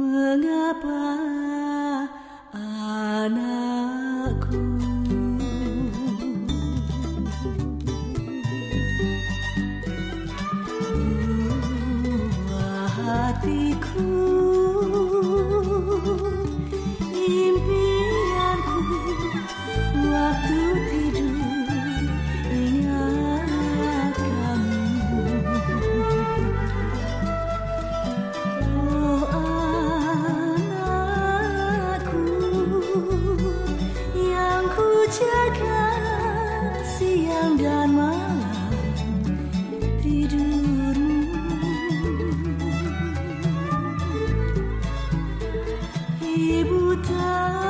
Mengapa anakku? Buah hatiku tidurmu. Ibu tak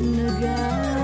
negara